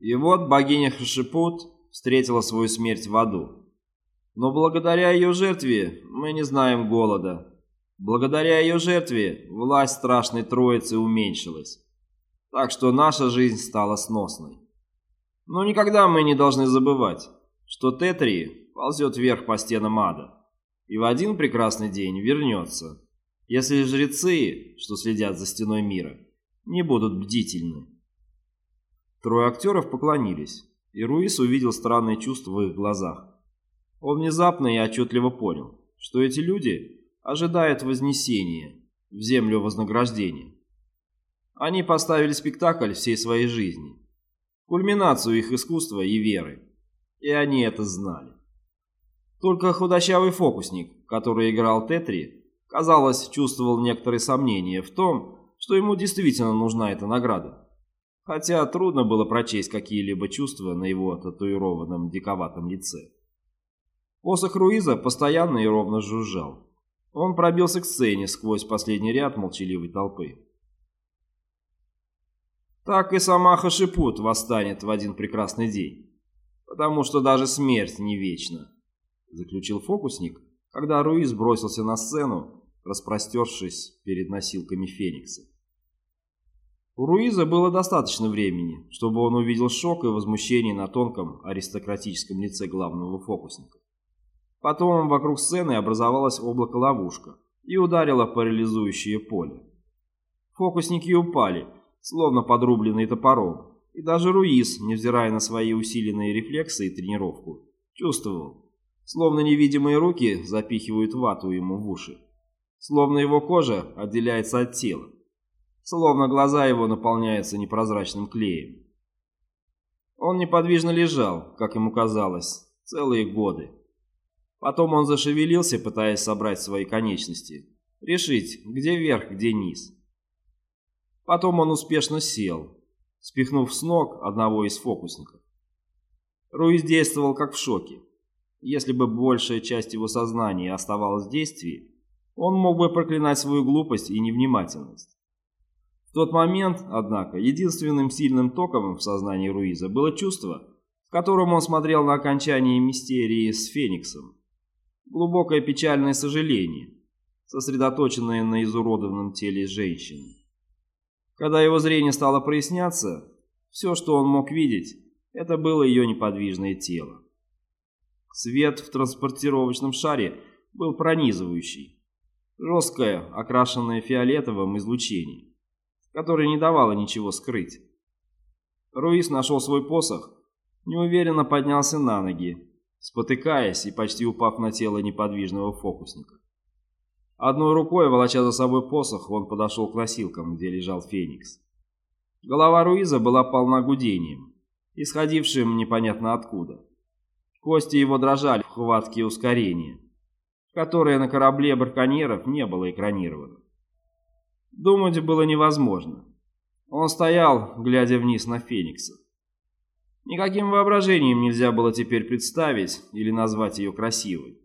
И вот богиня Хашипут встретила свою смерть в аду. Но благодаря ее жертве мы не знаем голода. Благодаря ее жертве власть страшной троицы уменьшилась. Так что наша жизнь стала сносной. Но никогда мы не должны забывать, что Тетри ползет вверх по стенам ада. И в один прекрасный день вернется, если жрецы, что следят за стеной мира, не будут бдительны. Трое актеров поклонились, и Руис увидел странные чувства в их глазах. Он внезапно и отчетливо понял, что эти люди ожидают вознесения в землю вознаграждения. Они поставили спектакль всей своей жизни, кульминацию их искусства и веры, и они это знали. Только худощавый фокусник, который играл Тетри, казалось, чувствовал некоторые сомнения в том, что ему действительно нужна эта награда хотя трудно было прочесть какие-либо чувства на его татуированном диковатом лице. Посох Руиза постоянно и ровно жужжал. Он пробился к сцене сквозь последний ряд молчаливой толпы. Так и сама Хашипут восстанет в один прекрасный день, потому что даже смерть не вечна, заключил фокусник, когда Руиз бросился на сцену, распростершись перед носилками Феникса. У Руиза было достаточно времени, чтобы он увидел шок и возмущение на тонком аристократическом лице главного фокусника. Потом вокруг сцены образовалось облако-ловушка и ударило парализующее поле. Фокусники упали, словно подрубленные топором, и даже Руиз, невзирая на свои усиленные рефлексы и тренировку, чувствовал, словно невидимые руки запихивают вату ему в уши, словно его кожа отделяется от тела словно глаза его наполняются непрозрачным клеем. Он неподвижно лежал, как ему казалось, целые годы. Потом он зашевелился, пытаясь собрать свои конечности, решить, где верх, где низ. Потом он успешно сел, спихнув с ног одного из фокусников. Руиз действовал как в шоке. Если бы большая часть его сознания оставалась в действии, он мог бы проклинать свою глупость и невнимательность. В тот момент, однако, единственным сильным током в сознании Руиза было чувство, в котором он смотрел на окончание мистерии с Фениксом. Глубокое печальное сожаление, сосредоточенное на изуродованном теле женщины. Когда его зрение стало проясняться, все, что он мог видеть, это было ее неподвижное тело. Свет в транспортировочном шаре был пронизывающий, жесткое, окрашенное фиолетовым излучение которое не давало ничего скрыть. Руис нашел свой посох, неуверенно поднялся на ноги, спотыкаясь и почти упав на тело неподвижного фокусника. Одной рукой, волоча за собой посох, он подошел к носилкам, где лежал Феникс. Голова Руиза была полна гудением, исходившим непонятно откуда. Кости его дрожали в хватке ускорения, которое на корабле барконьеров не было экранировано. Думать было невозможно. Он стоял, глядя вниз на Феникса. Никаким воображением нельзя было теперь представить или назвать ее красивой.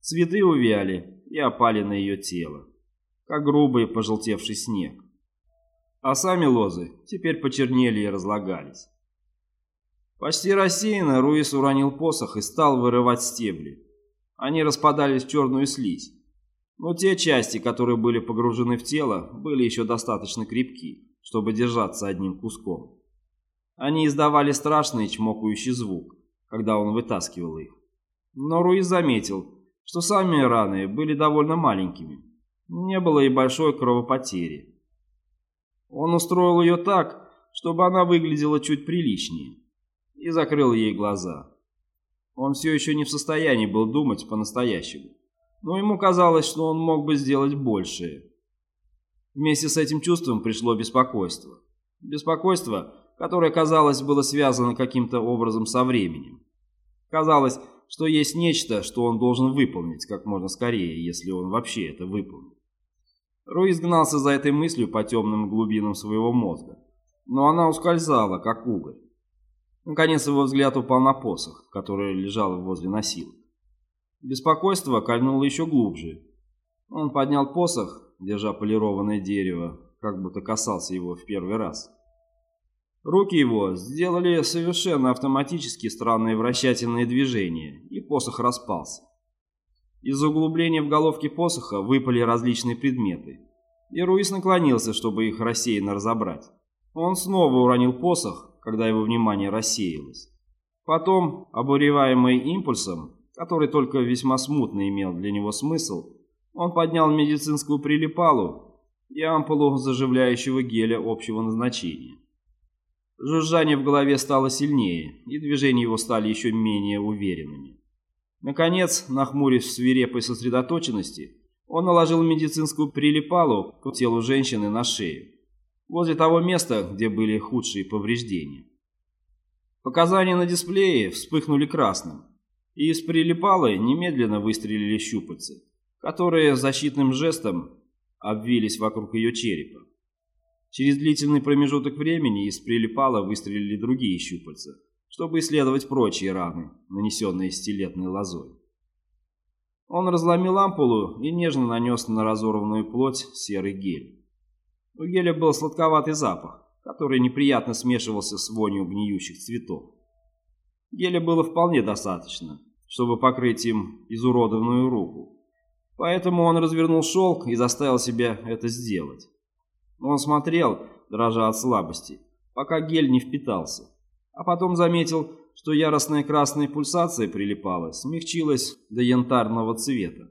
Цветы увяли и опали на ее тело, как грубый пожелтевший снег. А сами лозы теперь почернели и разлагались. Почти рассеянно Руис уронил посох и стал вырывать стебли. Они распадались в черную слизь. Но те части, которые были погружены в тело, были еще достаточно крепки, чтобы держаться одним куском. Они издавали страшный чмокающий звук, когда он вытаскивал их. Но Руи заметил, что сами раны были довольно маленькими. Не было и большой кровопотери. Он устроил ее так, чтобы она выглядела чуть приличнее, и закрыл ей глаза. Он все еще не в состоянии был думать по-настоящему но ему казалось, что он мог бы сделать большее. Вместе с этим чувством пришло беспокойство. Беспокойство, которое, казалось, было связано каким-то образом со временем. Казалось, что есть нечто, что он должен выполнить как можно скорее, если он вообще это выполнит. Руис гнался за этой мыслью по темным глубинам своего мозга, но она ускользала, как уголь. Наконец его взгляд упал на посох, который лежал возле носилок. Беспокойство кольнуло еще глубже. Он поднял посох, держа полированное дерево, как будто касался его в первый раз. Руки его сделали совершенно автоматически странные вращательные движения, и посох распался. Из углубления в головке посоха выпали различные предметы, и Руис наклонился, чтобы их рассеянно разобрать. Он снова уронил посох, когда его внимание рассеялось. Потом, обуреваемый импульсом, который только весьма смутно имел для него смысл, он поднял медицинскую прилипалу и ампулу заживляющего геля общего назначения. Жужжание в голове стало сильнее, и движения его стали еще менее уверенными. Наконец, нахмурясь в свирепой сосредоточенности, он наложил медицинскую прилипалу к телу женщины на шею, возле того места, где были худшие повреждения. Показания на дисплее вспыхнули красным, и из прилипалы немедленно выстрелили щупальцы, которые защитным жестом обвились вокруг ее черепа. Через длительный промежуток времени из прилипала выстрелили другие щупальца, чтобы исследовать прочие раны, нанесенные стилетной лозой. Он разломил ампулу и нежно нанес на разорванную плоть серый гель. У геля был сладковатый запах, который неприятно смешивался с вонью гниющих цветов. Геля было вполне достаточно, чтобы покрыть им изуродованную руку. Поэтому он развернул шелк и заставил себя это сделать. Он смотрел, дрожа от слабости, пока гель не впитался, а потом заметил, что яростная красная пульсация прилипала, смягчилась до янтарного цвета.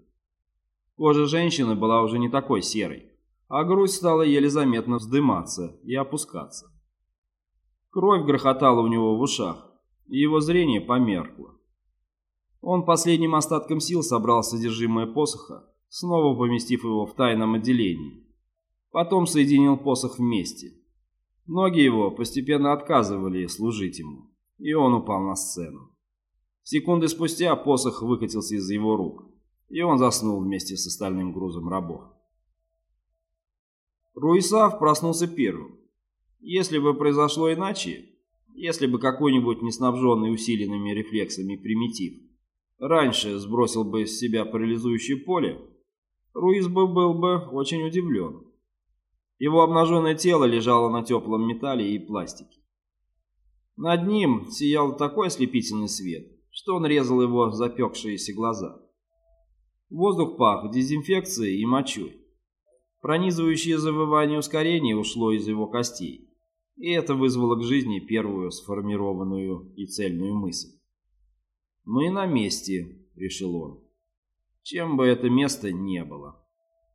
Кожа женщины была уже не такой серой, а грудь стала еле заметно вздыматься и опускаться. Кровь грохотала у него в ушах, и его зрение померкло. Он последним остатком сил собрал содержимое посоха, снова поместив его в тайном отделении. Потом соединил посох вместе. Ноги его постепенно отказывали служить ему, и он упал на сцену. Секунды спустя посох выкатился из его рук, и он заснул вместе с остальным грузом рабов. Руисав проснулся первым. Если бы произошло иначе, если бы какой-нибудь неснабженный усиленными рефлексами примитив раньше сбросил бы с себя парализующее поле, Руис бы был бы очень удивлен. Его обнаженное тело лежало на теплом металле и пластике. Над ним сиял такой ослепительный свет, что он резал его запекшиеся глаза. Воздух пах дезинфекцией и мочой. Пронизывающее завывание ускорения ушло из его костей, и это вызвало к жизни первую сформированную и цельную мысль. «Мы на месте», — решил он, — «чем бы это место не было».